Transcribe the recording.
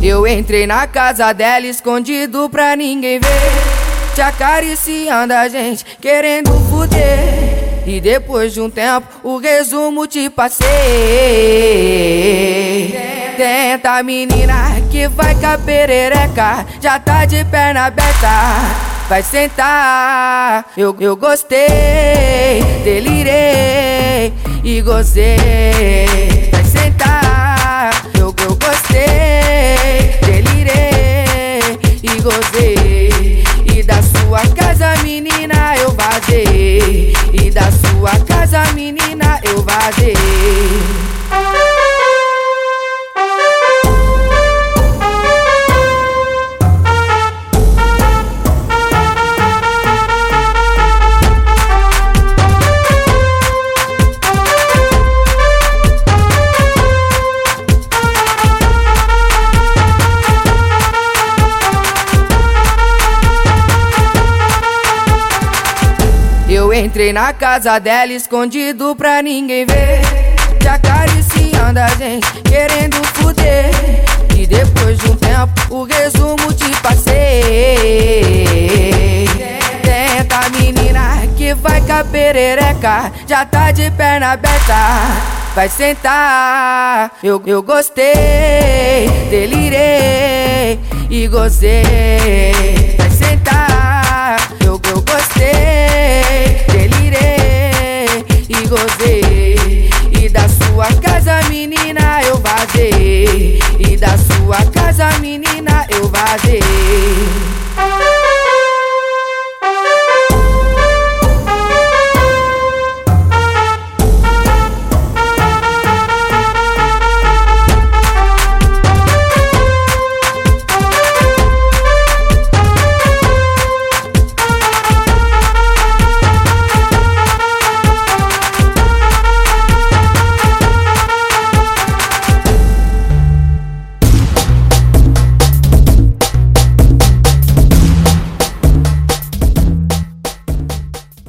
Eu entrei na casa dela escondido pra ninguém ver. Te acariciando a gente, querendo fuder. E depois de um tempo, o resumo te passei. Tenta, menina, que vai com a perereca. Já tá de perna aberta. Vai sentar, eu, eu gostei, delirei e gozei. Menina, eu vazei. E da sua casa, menina, eu vazei. Entrei na casa dela escondido pra ninguém ver. Te acariciando a gente, querendo fuder. E depois de um tempo, o resumo te passei. Tenta, menina, que vai com a perereca. Já tá de perna aberta. Vai sentar, eu, eu gostei, delirei e gozei. menina eu vazei.